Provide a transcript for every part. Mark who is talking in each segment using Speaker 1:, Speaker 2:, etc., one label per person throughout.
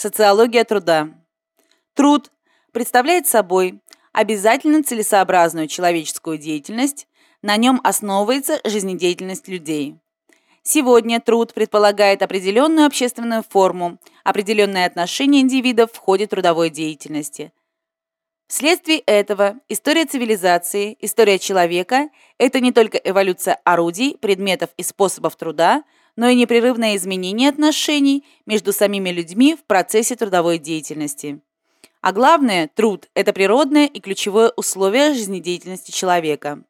Speaker 1: Социология труда. Труд представляет собой обязательно целесообразную человеческую деятельность, на нем основывается жизнедеятельность людей. Сегодня труд предполагает определенную общественную форму, определенное отношение индивидов в ходе трудовой деятельности. Вследствие этого история цивилизации, история человека – это не только эволюция орудий, предметов и способов труда – но и непрерывное изменение отношений между самими людьми в процессе трудовой деятельности. А главное, труд – это природное и ключевое условие жизнедеятельности человека.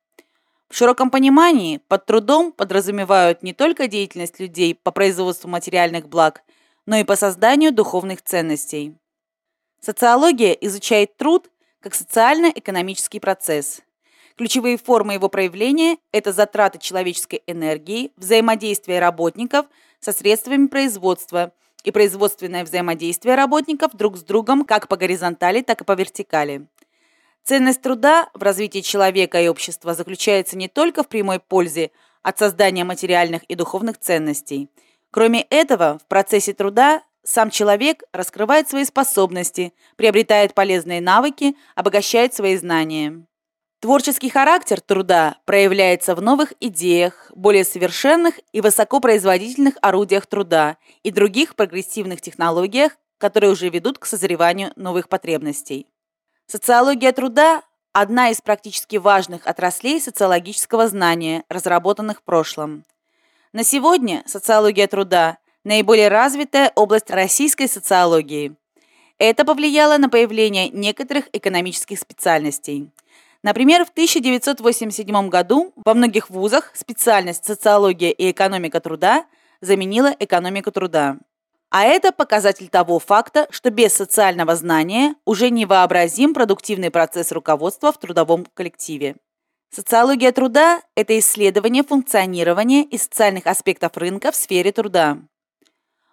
Speaker 1: В широком понимании под трудом подразумевают не только деятельность людей по производству материальных благ, но и по созданию духовных ценностей. Социология изучает труд как социально-экономический процесс – Ключевые формы его проявления – это затраты человеческой энергии, взаимодействие работников со средствами производства и производственное взаимодействие работников друг с другом как по горизонтали, так и по вертикали. Ценность труда в развитии человека и общества заключается не только в прямой пользе от создания материальных и духовных ценностей. Кроме этого, в процессе труда сам человек раскрывает свои способности, приобретает полезные навыки, обогащает свои знания. Творческий характер труда проявляется в новых идеях, более совершенных и высокопроизводительных орудиях труда и других прогрессивных технологиях, которые уже ведут к созреванию новых потребностей. Социология труда – одна из практически важных отраслей социологического знания, разработанных в прошлом. На сегодня социология труда – наиболее развитая область российской социологии. Это повлияло на появление некоторых экономических специальностей – Например, в 1987 году во многих вузах специальность социология и экономика труда заменила экономику труда. А это показатель того факта, что без социального знания уже невообразим продуктивный процесс руководства в трудовом коллективе. Социология труда – это исследование функционирования и социальных аспектов рынка в сфере труда.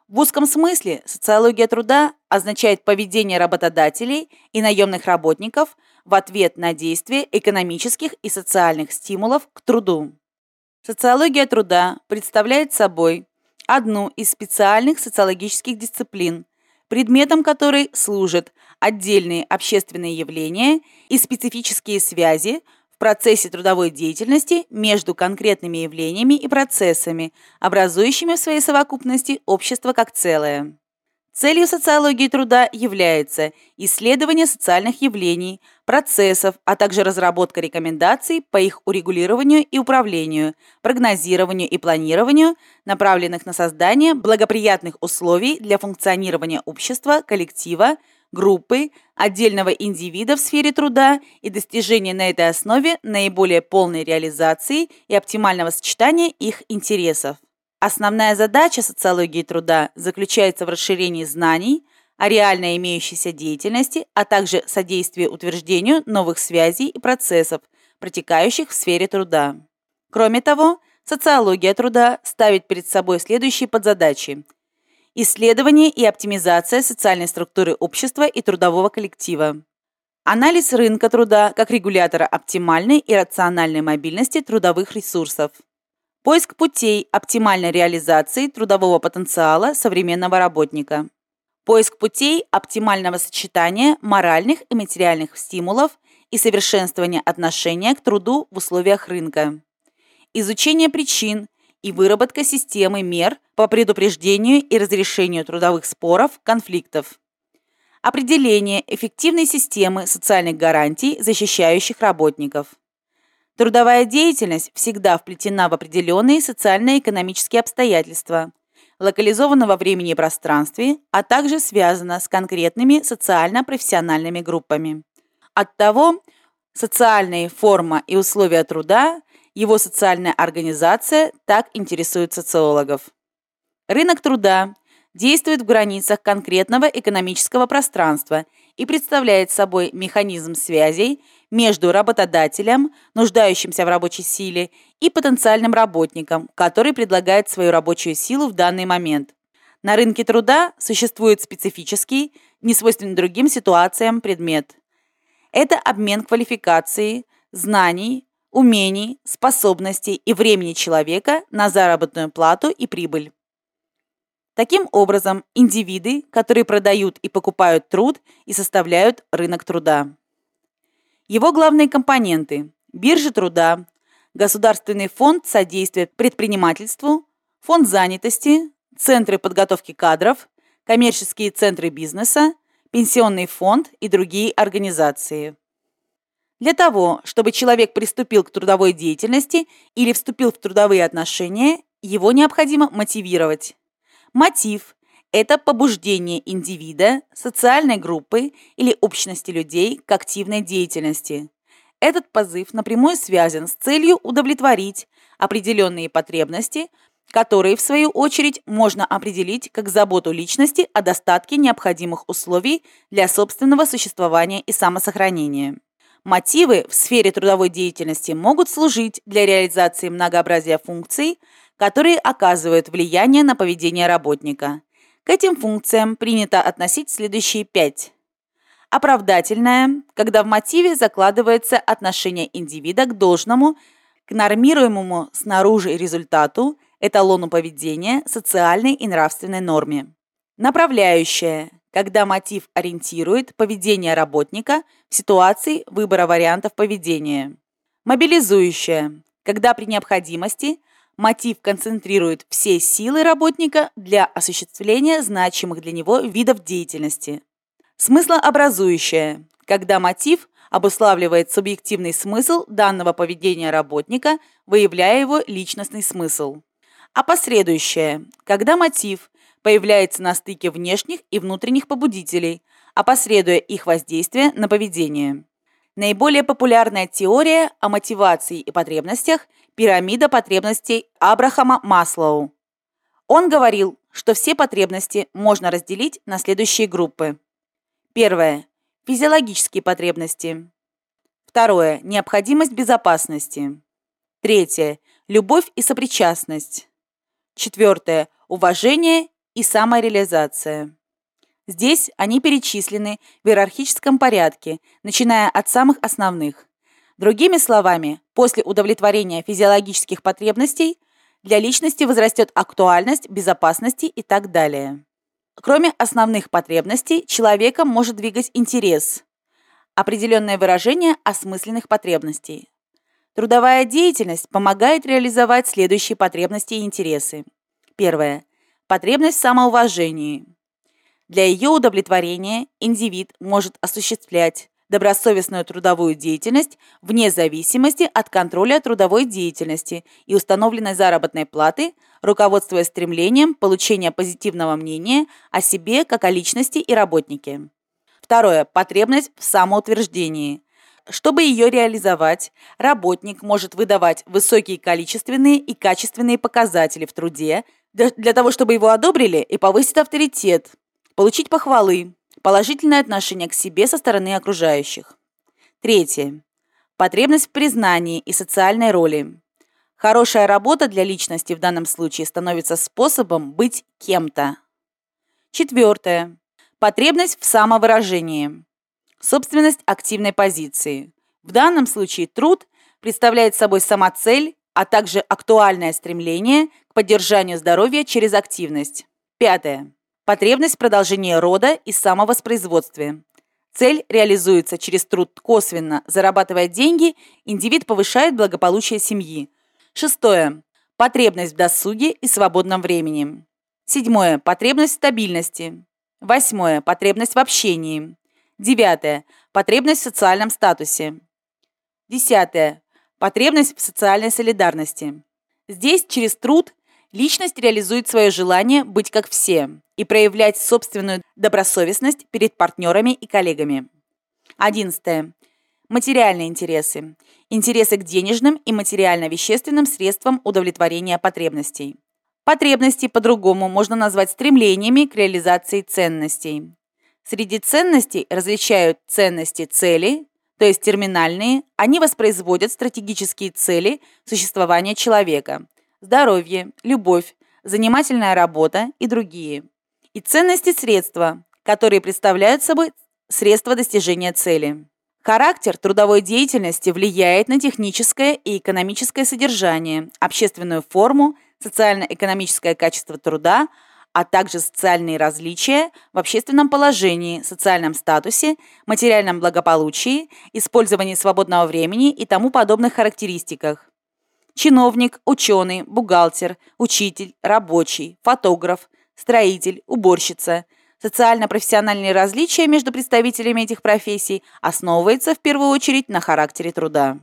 Speaker 1: В узком смысле социология труда означает поведение работодателей и наемных работников в ответ на действия экономических и социальных стимулов к труду. Социология труда представляет собой одну из специальных социологических дисциплин, предметом которой служат отдельные общественные явления и специфические связи в процессе трудовой деятельности между конкретными явлениями и процессами, образующими в своей совокупности общество как целое. Целью социологии труда является исследование социальных явлений, процессов, а также разработка рекомендаций по их урегулированию и управлению, прогнозированию и планированию, направленных на создание благоприятных условий для функционирования общества, коллектива, группы, отдельного индивида в сфере труда и достижения на этой основе наиболее полной реализации и оптимального сочетания их интересов. Основная задача социологии труда заключается в расширении знаний о реально имеющейся деятельности, а также содействии утверждению новых связей и процессов, протекающих в сфере труда. Кроме того, социология труда ставит перед собой следующие подзадачи. Исследование и оптимизация социальной структуры общества и трудового коллектива. Анализ рынка труда как регулятора оптимальной и рациональной мобильности трудовых ресурсов. Поиск путей оптимальной реализации трудового потенциала современного работника. Поиск путей оптимального сочетания моральных и материальных стимулов и совершенствования отношения к труду в условиях рынка. Изучение причин и выработка системы мер по предупреждению и разрешению трудовых споров, конфликтов. Определение эффективной системы социальных гарантий, защищающих работников. Трудовая деятельность всегда вплетена в определенные социально-экономические обстоятельства, локализована во времени и пространстве, а также связана с конкретными социально-профессиональными группами. Оттого социальные форма и условия труда, его социальная организация так интересуют социологов. Рынок труда действует в границах конкретного экономического пространства и представляет собой механизм связей между работодателем, нуждающимся в рабочей силе, и потенциальным работником, который предлагает свою рабочую силу в данный момент. На рынке труда существует специфический, несвойственный другим ситуациям предмет. Это обмен квалификацией, знаний, умений, способностей и времени человека на заработную плату и прибыль. Таким образом, индивиды, которые продают и покупают труд и составляют рынок труда. Его главные компоненты – биржи труда, Государственный фонд содействия предпринимательству, фонд занятости, центры подготовки кадров, коммерческие центры бизнеса, пенсионный фонд и другие организации. Для того, чтобы человек приступил к трудовой деятельности или вступил в трудовые отношения, его необходимо мотивировать. Мотив – это побуждение индивида, социальной группы или общности людей к активной деятельности. Этот позыв напрямую связан с целью удовлетворить определенные потребности, которые, в свою очередь, можно определить как заботу личности о достатке необходимых условий для собственного существования и самосохранения. Мотивы в сфере трудовой деятельности могут служить для реализации многообразия функций, которые оказывают влияние на поведение работника. К этим функциям принято относить следующие пять. Оправдательное, когда в мотиве закладывается отношение индивида к должному, к нормируемому снаружи результату, эталону поведения, социальной и нравственной норме. Направляющее, когда мотив ориентирует поведение работника в ситуации выбора вариантов поведения. Мобилизующее, когда при необходимости мотив концентрирует все силы работника для осуществления значимых для него видов деятельности. Смыслообразующее, когда мотив обуславливает субъективный смысл данного поведения работника, выявляя его личностный смысл. Опосредующее, когда мотив появляется на стыке внешних и внутренних побудителей, опосредуя их воздействие на поведение. Наиболее популярная теория о мотивации и потребностях – пирамида потребностей Абрахама Маслоу. Он говорил, что все потребности можно разделить на следующие группы. Первое. Физиологические потребности. Второе. Необходимость безопасности. Третье. Любовь и сопричастность. Четвертое. Уважение и самореализация. Здесь они перечислены в иерархическом порядке, начиная от самых основных. Другими словами, после удовлетворения физиологических потребностей для личности возрастет актуальность, безопасности и так далее. Кроме основных потребностей, человеком может двигать интерес, определенное выражение осмысленных потребностей. Трудовая деятельность помогает реализовать следующие потребности и интересы. Первое. Потребность в самоуважении. Для ее удовлетворения индивид может осуществлять добросовестную трудовую деятельность вне зависимости от контроля трудовой деятельности и установленной заработной платы, руководствуясь стремлением получения позитивного мнения о себе как о личности и работнике. Второе. Потребность в самоутверждении. Чтобы ее реализовать, работник может выдавать высокие количественные и качественные показатели в труде для того, чтобы его одобрили и повысить авторитет, получить похвалы, Положительное отношение к себе со стороны окружающих. Третье. Потребность в признании и социальной роли. Хорошая работа для личности в данном случае становится способом быть кем-то. Четвертое. Потребность в самовыражении. Собственность активной позиции. В данном случае труд представляет собой самоцель, а также актуальное стремление к поддержанию здоровья через активность. Пятое. Потребность в продолжении рода и самовоспроизводстве. Цель реализуется через труд косвенно. Зарабатывая деньги, индивид повышает благополучие семьи. Шестое. Потребность в досуге и свободном времени. Седьмое. Потребность в стабильности. Восьмое. Потребность в общении. Девятое. Потребность в социальном статусе. Десятое. Потребность в социальной солидарности. Здесь через труд личность реализует свое желание быть как все и проявлять собственную добросовестность перед партнерами и коллегами. 11. Материальные интересы. Интересы к денежным и материально-вещественным средствам удовлетворения потребностей. Потребности по-другому можно назвать стремлениями к реализации ценностей. Среди ценностей различают ценности цели, то есть терминальные, они воспроизводят стратегические цели существования человека – здоровье, любовь, занимательная работа и другие – и ценности средства, которые представляют собой средства достижения цели. Характер трудовой деятельности влияет на техническое и экономическое содержание, общественную форму, социально-экономическое качество труда, а также социальные различия в общественном положении, социальном статусе, материальном благополучии, использовании свободного времени и тому подобных характеристиках. Чиновник, ученый, бухгалтер, учитель, рабочий, фотограф, строитель, уборщица. Социально-профессиональные различия между представителями этих профессий основываются в первую очередь на характере труда.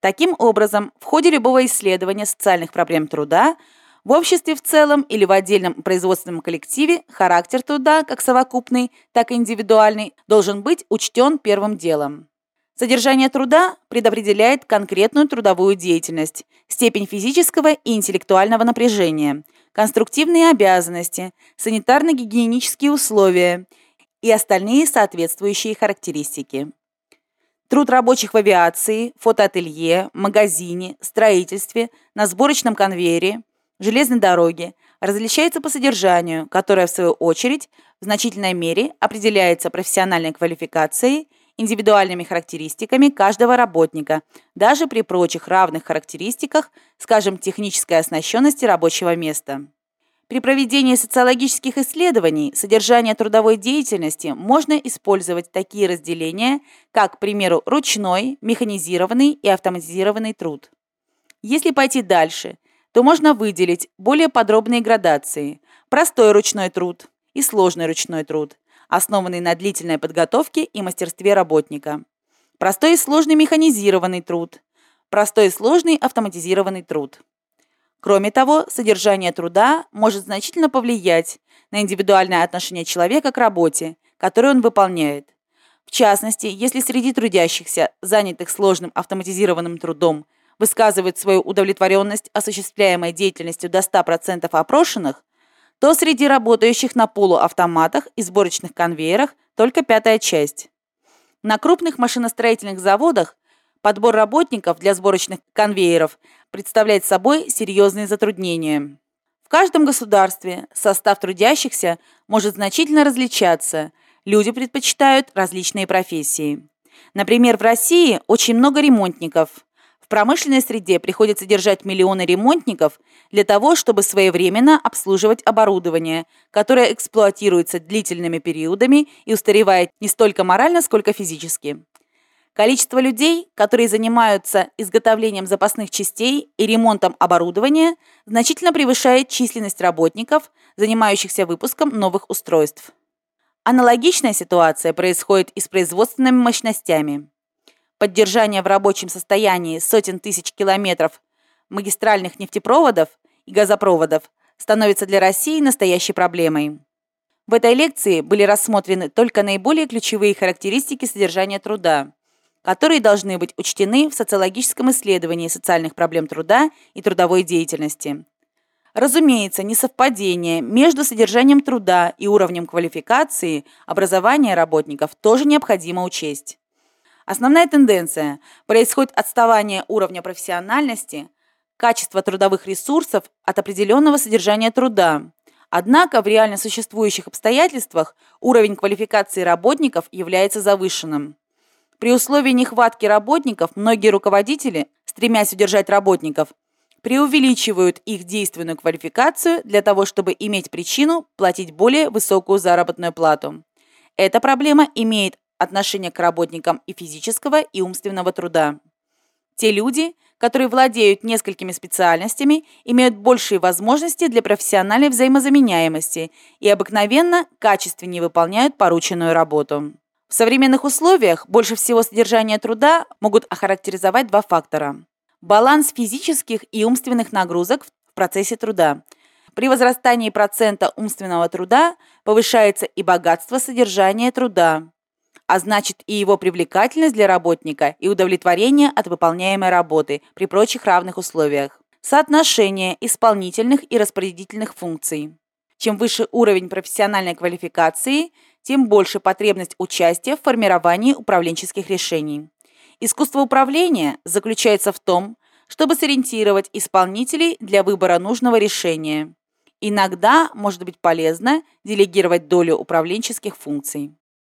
Speaker 1: Таким образом, в ходе любого исследования социальных проблем труда в обществе в целом или в отдельном производственном коллективе характер труда, как совокупный, так и индивидуальный, должен быть учтен первым делом. Содержание труда предопределяет конкретную трудовую деятельность, степень физического и интеллектуального напряжения, конструктивные обязанности, санитарно-гигиенические условия и остальные соответствующие характеристики. Труд рабочих в авиации, фотоателье, магазине, строительстве, на сборочном конвейере – железной дороги различается по содержанию, которое, в свою очередь, в значительной мере определяется профессиональной квалификацией, индивидуальными характеристиками каждого работника, даже при прочих равных характеристиках, скажем, технической оснащенности рабочего места. При проведении социологических исследований содержание трудовой деятельности можно использовать такие разделения, как, к примеру, ручной, механизированный и автоматизированный труд. Если пойти дальше то можно выделить более подробные градации – простой ручной труд и сложный ручной труд, основанный на длительной подготовке и мастерстве работника. Простой и сложный механизированный труд, простой и сложный автоматизированный труд. Кроме того, содержание труда может значительно повлиять на индивидуальное отношение человека к работе, которую он выполняет. В частности, если среди трудящихся, занятых сложным автоматизированным трудом, высказывают свою удовлетворенность осуществляемой деятельностью до 100% опрошенных, то среди работающих на полуавтоматах и сборочных конвейерах только пятая часть. На крупных машиностроительных заводах подбор работников для сборочных конвейеров представляет собой серьезные затруднения. В каждом государстве состав трудящихся может значительно различаться, люди предпочитают различные профессии. Например, в России очень много ремонтников, в промышленной среде приходится держать миллионы ремонтников для того, чтобы своевременно обслуживать оборудование, которое эксплуатируется длительными периодами и устаревает не столько морально, сколько физически. Количество людей, которые занимаются изготовлением запасных частей и ремонтом оборудования, значительно превышает численность работников, занимающихся выпуском новых устройств. Аналогичная ситуация происходит и с производственными мощностями поддержание в рабочем состоянии сотен тысяч километров магистральных нефтепроводов и газопроводов становится для России настоящей проблемой. В этой лекции были рассмотрены только наиболее ключевые характеристики содержания труда, которые должны быть учтены в социологическом исследовании социальных проблем труда и трудовой деятельности. Разумеется, несовпадение между содержанием труда и уровнем квалификации образования работников тоже необходимо учесть. Основная тенденция – происходит отставание уровня профессиональности, качества трудовых ресурсов от определенного содержания труда. Однако в реально существующих обстоятельствах уровень квалификации работников является завышенным. При условии нехватки работников многие руководители, стремясь удержать работников, преувеличивают их действенную квалификацию для того, чтобы иметь причину платить более высокую заработную плату. Эта проблема имеет отношение к работникам и физического, и умственного труда. Те люди, которые владеют несколькими специальностями, имеют большие возможности для профессиональной взаимозаменяемости и обыкновенно качественнее выполняют порученную работу. В современных условиях больше всего содержание труда могут охарактеризовать два фактора. Баланс физических и умственных нагрузок в процессе труда. При возрастании процента умственного труда повышается и богатство содержания труда, а значит и его привлекательность для работника и удовлетворение от выполняемой работы при прочих равных условиях. Соотношение исполнительных и распорядительных функций. Чем выше уровень профессиональной квалификации, тем больше потребность участия в формировании управленческих решений. Искусство управления заключается в том, чтобы сориентировать исполнителей для выбора нужного решения. Иногда может быть полезно делегировать долю управленческих функций.